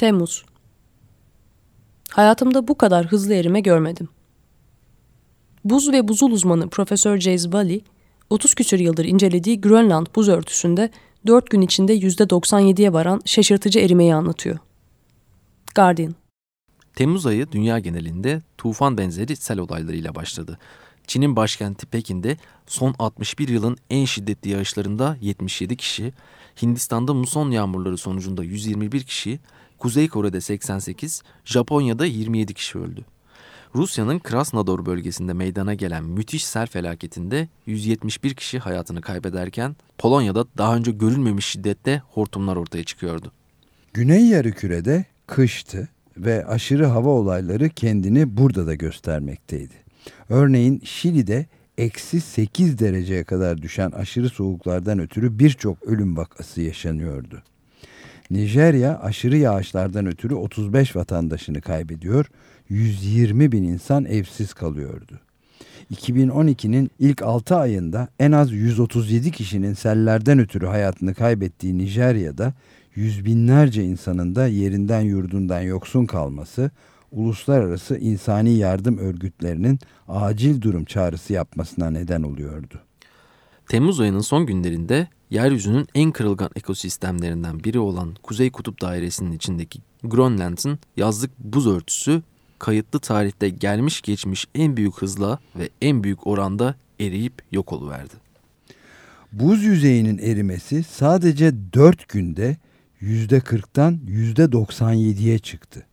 Temmuz Hayatımda bu kadar hızlı erime görmedim. Buz ve buzul uzmanı Profesör James Bally, 30 küsür yıldır incelediği Grönland buz örtüsünde 4 gün içinde %97'ye varan şaşırtıcı erimeyi anlatıyor. Guardian Temmuz ayı dünya genelinde tufan benzeri sel olaylarıyla başladı. Çin'in başkenti Pekin'de son 61 yılın en şiddetli yağışlarında 77 kişi, Hindistan'da muson yağmurları sonucunda 121 kişi, Kuzey Kore'de 88, Japonya'da 27 kişi öldü. Rusya'nın Krasnodar bölgesinde meydana gelen müthiş sel felaketinde 171 kişi hayatını kaybederken Polonya'da daha önce görülmemiş şiddette hortumlar ortaya çıkıyordu. Güney yarı kıştı ve aşırı hava olayları kendini burada da göstermekteydi. Örneğin Şili'de eksi 8 dereceye kadar düşen aşırı soğuklardan ötürü birçok ölüm vakası yaşanıyordu. Nijerya aşırı yağışlardan ötürü 35 vatandaşını kaybediyor, 120 bin insan evsiz kalıyordu. 2012'nin ilk 6 ayında en az 137 kişinin sellerden ötürü hayatını kaybettiği Nijerya'da yüz binlerce insanın da yerinden yurdundan yoksun kalması, uluslararası insani yardım örgütlerinin acil durum çağrısı yapmasına neden oluyordu. Temmuz ayının son günlerinde yeryüzünün en kırılgan ekosistemlerinden biri olan Kuzey Kutup Dairesi'nin içindeki Grönland'ın yazlık buz örtüsü kayıtlı tarihte gelmiş geçmiş en büyük hızla ve en büyük oranda eriyip yok oluverdi. Buz yüzeyinin erimesi sadece 4 günde %40'tan %97'ye çıktı.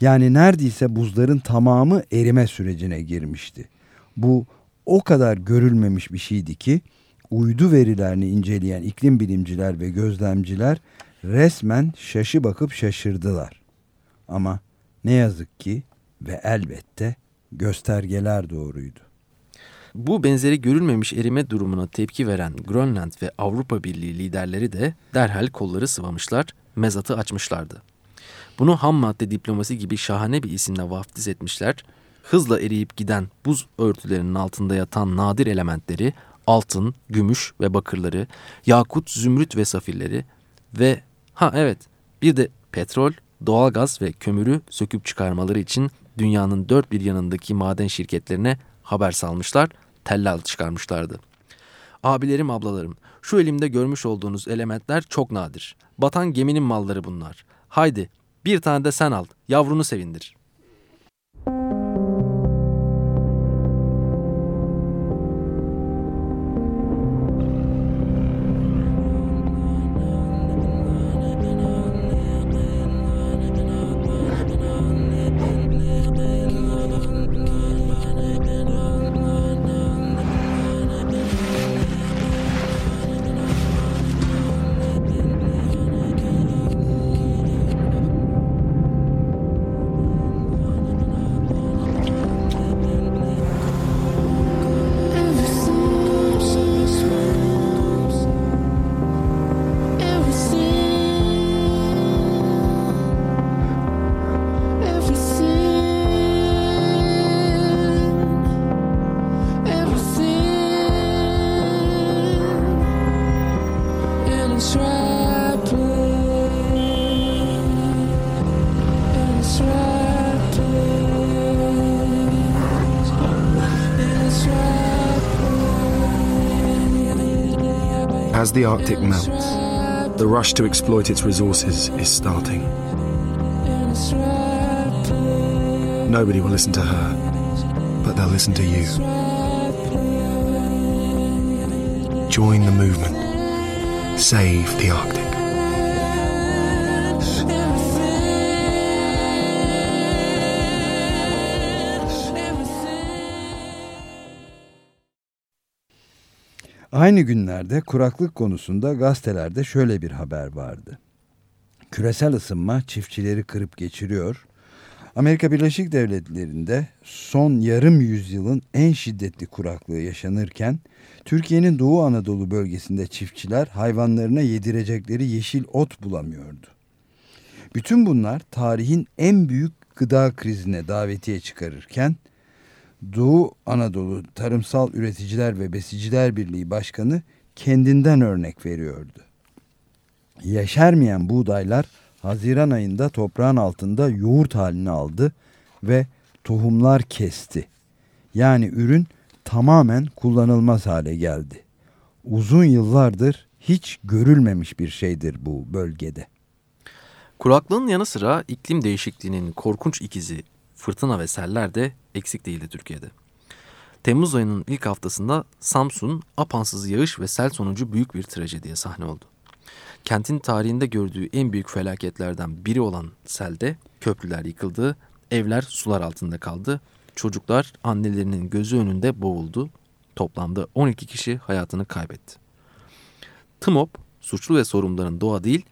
Yani neredeyse buzların tamamı erime sürecine girmişti. Bu o kadar görülmemiş bir şeydi ki uydu verilerini inceleyen iklim bilimciler ve gözlemciler resmen şaşı bakıp şaşırdılar. Ama ne yazık ki ve elbette göstergeler doğruydu. Bu benzeri görülmemiş erime durumuna tepki veren Grönland ve Avrupa Birliği liderleri de derhal kolları sıvamışlar, mezatı açmışlardı. Bunu ham madde diplomasi gibi şahane bir isimle vaftiz etmişler, hızla eriyip giden buz örtülerinin altında yatan nadir elementleri, altın, gümüş ve bakırları, yakut, zümrüt ve safirleri ve ha evet bir de petrol, doğalgaz ve kömürü söküp çıkarmaları için dünyanın dört bir yanındaki maden şirketlerine haber salmışlar, tellal çıkarmışlardı. Abilerim ablalarım, şu elimde görmüş olduğunuz elementler çok nadir. Batan geminin malları bunlar. Haydi bir tane de sen al, yavrunu sevindir.'' As the Arctic melts, the rush to exploit its resources is starting. Nobody will listen to her, but they'll listen to you. Join the movement. Save the Arctic. Aynı günlerde kuraklık konusunda gazetelerde şöyle bir haber vardı. Küresel ısınma çiftçileri kırıp geçiriyor. Amerika Birleşik Devletleri'nde son yarım yüzyılın en şiddetli kuraklığı yaşanırken Türkiye'nin Doğu Anadolu bölgesinde çiftçiler hayvanlarına yedirecekleri yeşil ot bulamıyordu. Bütün bunlar tarihin en büyük gıda krizine davetiye çıkarırken Doğu Anadolu Tarımsal Üreticiler ve Besiciler Birliği Başkanı kendinden örnek veriyordu. Yeşermeyen buğdaylar Haziran ayında toprağın altında yoğurt halini aldı ve tohumlar kesti. Yani ürün tamamen kullanılmaz hale geldi. Uzun yıllardır hiç görülmemiş bir şeydir bu bölgede. Kuraklığın yanı sıra iklim değişikliğinin korkunç ikizi fırtına ve seller de eksik değildi Türkiye'de. Temmuz ayının ilk haftasında Samsun apansız yağış ve sel sonucu büyük bir trajediye sahne oldu. Kentin tarihinde gördüğü en büyük felaketlerden biri olan selde köprüler yıkıldı, evler sular altında kaldı, çocuklar annelerinin gözü önünde boğuldu, toplamda 12 kişi hayatını kaybetti. TMOP, suçlu ve sorumluların doğa değil,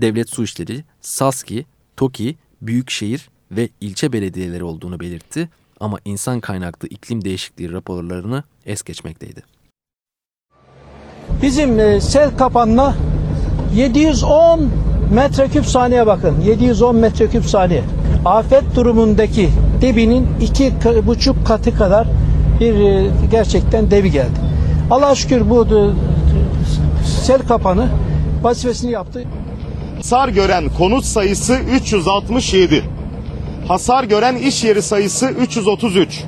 devlet su işleri, SASKİ, TOKİ, büyükşehir ve ilçe belediyeleri olduğunu belirtti ama insan kaynaklı iklim değişikliği raporlarını es geçmekteydi. Bizim e, sel kapanma 710 metreküp saniye bakın. 710 metreküp saniye. Afet durumundaki debinin iki buçuk katı kadar bir e, gerçekten debi geldi. Allah şükür bu e, sel kapanı vazifesini yaptı. Hasar gören konut sayısı 367. Hasar gören iş yeri sayısı 333.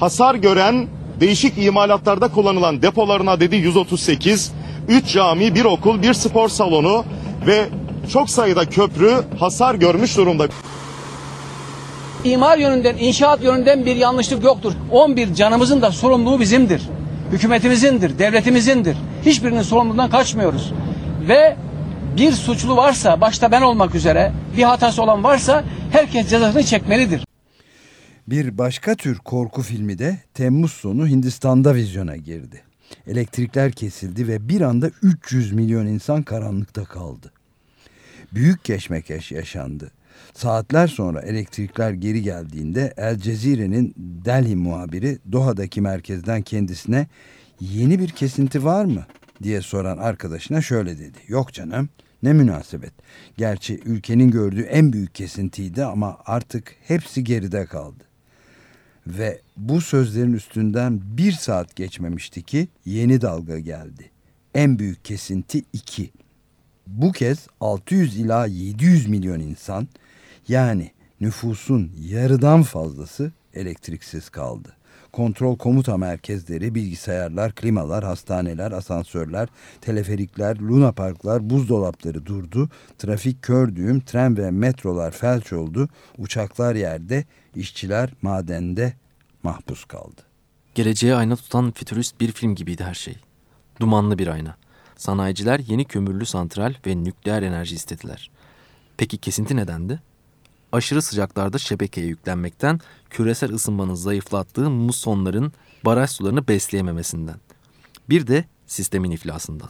Hasar gören değişik imalatlarda kullanılan depoların adedi 138. 3 cami, bir okul, bir spor salonu ve çok sayıda köprü hasar görmüş durumda. İmar yönünden, inşaat yönünden bir yanlışlık yoktur. 11 canımızın da sorumluluğu bizimdir. Hükümetimizindir, devletimizindir. Hiçbirinin sorumluluğundan kaçmıyoruz. Ve bir suçlu varsa, başta ben olmak üzere bir hatası olan varsa herkes cezasını çekmelidir. Bir başka tür korku filmi de Temmuz sonu Hindistan'da vizyona girdi. Elektrikler kesildi ve bir anda 300 milyon insan karanlıkta kaldı. Büyük keşmekeş yaşandı. Saatler sonra elektrikler geri geldiğinde El Cezire'nin Delhi muhabiri Doha'daki merkezden kendisine yeni bir kesinti var mı diye soran arkadaşına şöyle dedi. Yok canım ne münasebet. Gerçi ülkenin gördüğü en büyük kesintiydi ama artık hepsi geride kaldı. Ve bu sözlerin üstünden bir saat geçmemişti ki yeni dalga geldi. En büyük kesinti 2. Bu kez 600 ila 700 milyon insan yani nüfusun yarıdan fazlası elektriksiz kaldı. Kontrol komuta merkezleri, bilgisayarlar, klimalar, hastaneler, asansörler, teleferikler, luna parklar, buzdolapları durdu. Trafik kör düğüm, tren ve metrolar felç oldu. Uçaklar yerde, işçiler madende mahpus kaldı. Geleceğe ayna tutan fütürist bir film gibiydi her şey. Dumanlı bir ayna. Sanayiciler yeni kömürlü santral ve nükleer enerji istediler. Peki kesinti nedendi? Aşırı sıcaklarda şebekeye yüklenmekten, küresel ısınmanın zayıflattığı musonların baraj sularını besleyememesinden. Bir de sistemin iflasından.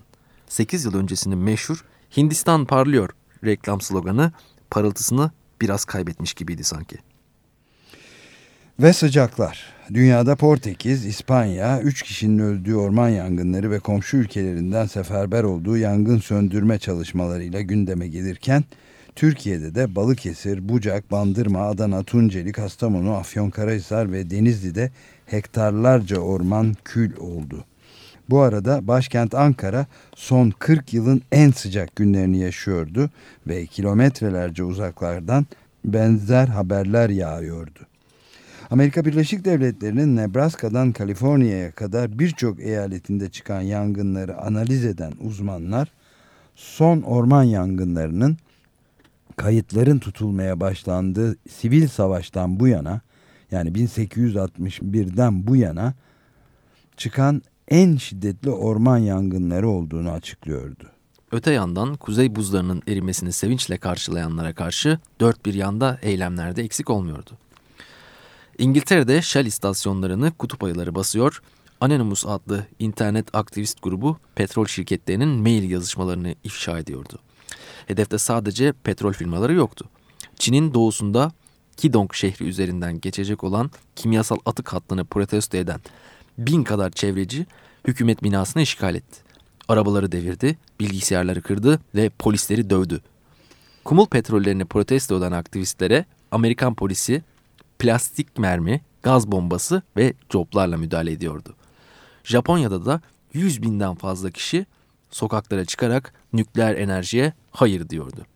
8 yıl öncesinin meşhur Hindistan parlıyor reklam sloganı parıltısını biraz kaybetmiş gibiydi sanki. Ve sıcaklar. Dünyada Portekiz, İspanya, 3 kişinin öldüğü orman yangınları ve komşu ülkelerinden seferber olduğu yangın söndürme çalışmalarıyla gündeme gelirken Türkiye'de de Balıkesir, Bucak, Bandırma, Adana, Tunceli, Kastamonu, Afyonkarahisar ve Denizli'de hektarlarca orman kül oldu. Bu arada başkent Ankara son 40 yılın en sıcak günlerini yaşıyordu ve kilometrelerce uzaklardan benzer haberler yağıyordu. Amerika Birleşik Devletleri'nin Nebraska'dan Kaliforniya'ya kadar birçok eyaletinde çıkan yangınları analiz eden uzmanlar son orman yangınlarının kayıtların tutulmaya başlandığı sivil savaştan bu yana yani 1861'den bu yana çıkan en şiddetli orman yangınları olduğunu açıklıyordu. Öte yandan kuzey buzlarının erimesini sevinçle karşılayanlara karşı dört bir yanda eylemlerde eksik olmuyordu. İngiltere'de Shell istasyonlarını kutup ayıları basıyor, Anonymous adlı internet aktivist grubu petrol şirketlerinin mail yazışmalarını ifşa ediyordu. Hedefte sadece petrol firmaları yoktu. Çin'in doğusunda Kidong şehri üzerinden geçecek olan kimyasal atık hattını protesto eden bin kadar çevreci hükümet binasını işgal etti. Arabaları devirdi, bilgisayarları kırdı ve polisleri dövdü. Kumul petrollerini protesto eden aktivistlere Amerikan polisi plastik mermi, gaz bombası ve coplarla müdahale ediyordu. Japonya'da da 100 binden fazla kişi sokaklara çıkarak nükleer enerjiye hayır diyordu.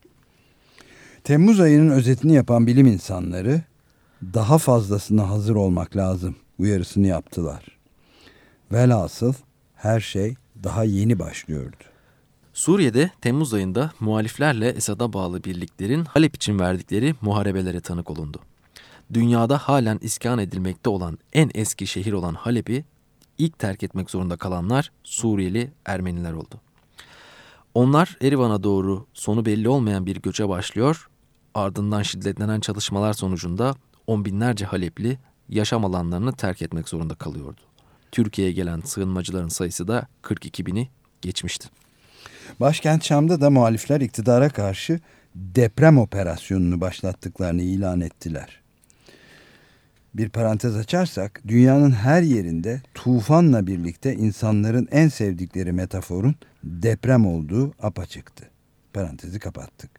Temmuz ayının özetini yapan bilim insanları daha fazlasına hazır olmak lazım uyarısını yaptılar. Velhasıl her şey daha yeni başlıyordu. Suriye'de Temmuz ayında muhaliflerle Esad'a bağlı birliklerin Halep için verdikleri muharebelere tanık olundu. Dünyada halen iskan edilmekte olan en eski şehir olan Halep'i ilk terk etmek zorunda kalanlar Suriyeli Ermeniler oldu. Onlar Erivan'a doğru sonu belli olmayan bir göçe başlıyor, ardından şiddetlenen çalışmalar sonucunda on binlerce Halepli yaşam alanlarını terk etmek zorunda kalıyordu. Türkiye'ye gelen sığınmacıların sayısı da 42 bini geçmişti. Başkent Şam'da da muhalifler iktidara karşı deprem operasyonunu başlattıklarını ilan ettiler. Bir parantez açarsak dünyanın her yerinde tufanla birlikte insanların en sevdikleri metaforun deprem olduğu apaçıktı. Parantezi kapattık.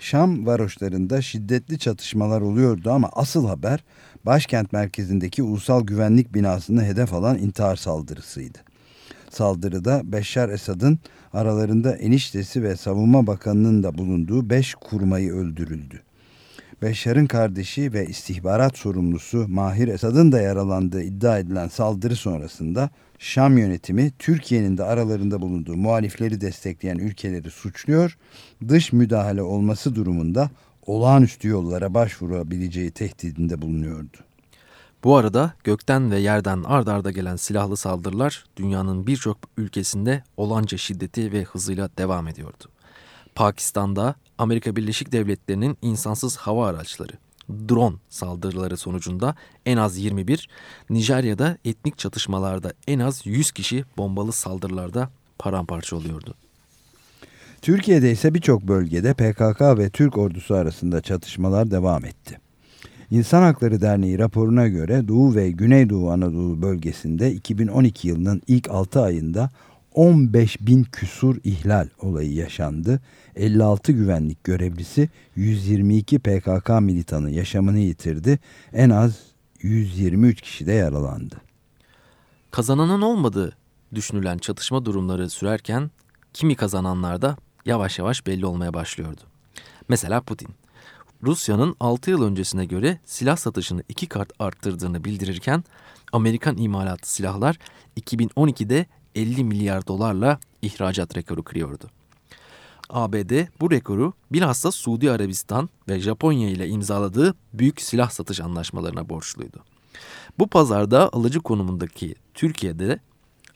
Şam varoşlarında şiddetli çatışmalar oluyordu ama asıl haber başkent merkezindeki ulusal güvenlik binasını hedef alan intihar saldırısıydı. Saldırıda Beşşar Esad'ın aralarında eniştesi ve savunma bakanının da bulunduğu beş kurmayı öldürüldü. Beşşar'ın kardeşi ve istihbarat sorumlusu Mahir Esad'ın da yaralandığı iddia edilen saldırı sonrasında Şam yönetimi Türkiye'nin de aralarında bulunduğu muhalifleri destekleyen ülkeleri suçluyor, dış müdahale olması durumunda olağanüstü yollara başvurabileceği tehdidinde bulunuyordu. Bu arada gökten ve yerden ard arda gelen silahlı saldırılar dünyanın birçok ülkesinde olanca şiddeti ve hızıyla devam ediyordu. Pakistan'da Amerika Birleşik Devletleri'nin insansız hava araçları, drone saldırıları sonucunda en az 21, Nijerya'da etnik çatışmalarda en az 100 kişi bombalı saldırılarda paramparça oluyordu. Türkiye'de ise birçok bölgede PKK ve Türk ordusu arasında çatışmalar devam etti. İnsan Hakları Derneği raporuna göre Doğu ve Güneydoğu Anadolu bölgesinde 2012 yılının ilk 6 ayında 15 bin küsur ihlal olayı yaşandı. 56 güvenlik görevlisi 122 PKK militanı yaşamını yitirdi. En az 123 kişi de yaralandı. Kazananın olmadığı düşünülen çatışma durumları sürerken kimi kazananlar da yavaş yavaş belli olmaya başlıyordu. Mesela Putin. Rusya'nın 6 yıl öncesine göre silah satışını iki kat arttırdığını bildirirken Amerikan imalatı silahlar 2012'de 50 milyar dolarla ihracat rekoru kırıyordu. ABD bu rekoru bilhassa Suudi Arabistan ve Japonya ile imzaladığı büyük silah satış anlaşmalarına borçluydu. Bu pazarda alıcı konumundaki Türkiye'de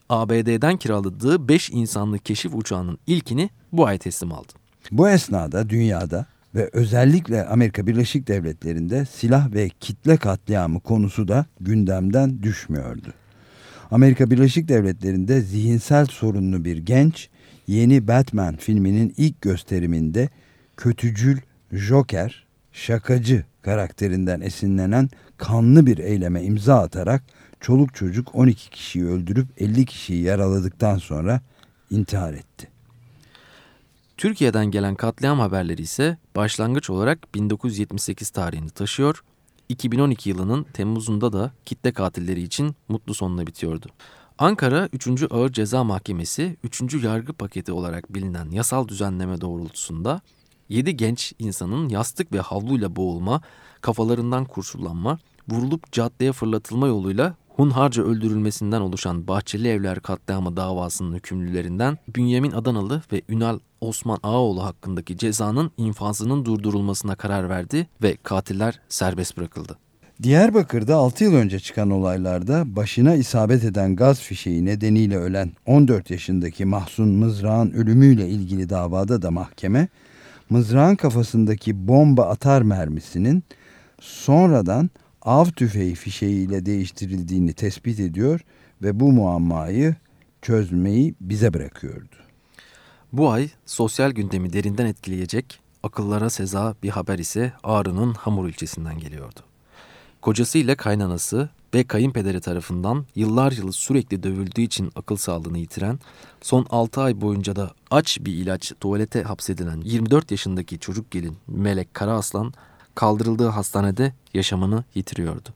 ABD'den kiraladığı 5 insanlı keşif uçağının ilkini bu ay teslim aldı. Bu esnada dünyada ve özellikle Amerika Birleşik Devletleri'nde silah ve kitle katliamı konusu da gündemden düşmüyordu. Amerika Birleşik Devletleri'nde zihinsel sorunlu bir genç yeni Batman filminin ilk gösteriminde kötücül Joker, şakacı karakterinden esinlenen kanlı bir eyleme imza atarak çoluk çocuk 12 kişiyi öldürüp 50 kişiyi yaraladıktan sonra intihar etti. Türkiye'den gelen katliam haberleri ise başlangıç olarak 1978 tarihini taşıyor 2012 yılının Temmuz'unda da kitle katilleri için mutlu sonla bitiyordu. Ankara 3. Ağır Ceza Mahkemesi 3. yargı paketi olarak bilinen yasal düzenleme doğrultusunda 7 genç insanın yastık ve havluyla boğulma, kafalarından kurşulanma, vurulup caddeye fırlatılma yoluyla hunharca öldürülmesinden oluşan Bahçeli Evler katliamı davasının hükümlülerinden Bünyamin Adanalı ve Ünal Osman Ağaoğlu hakkındaki cezanın infazının durdurulmasına karar verdi ve katiller serbest bırakıldı. Diyarbakır'da 6 yıl önce çıkan olaylarda başına isabet eden gaz fişeği nedeniyle ölen 14 yaşındaki Mahsun Mızrağ'ın ölümüyle ilgili davada da mahkeme, Mızrağ'ın kafasındaki bomba atar mermisinin sonradan av tüfeği fişeğiyle değiştirildiğini tespit ediyor ve bu muammayı çözmeyi bize bırakıyordu. Bu ay sosyal gündemi derinden etkileyecek akıllara seza bir haber ise Ağrı'nın Hamur ilçesinden geliyordu. Kocası ile kaynanası ve kayınpederi tarafından yıllar yılı sürekli dövüldüğü için akıl sağlığını yitiren, son 6 ay boyunca da aç bir ilaç tuvalete hapsedilen 24 yaşındaki çocuk gelin Melek Karaaslan kaldırıldığı hastanede yaşamını yitiriyordu.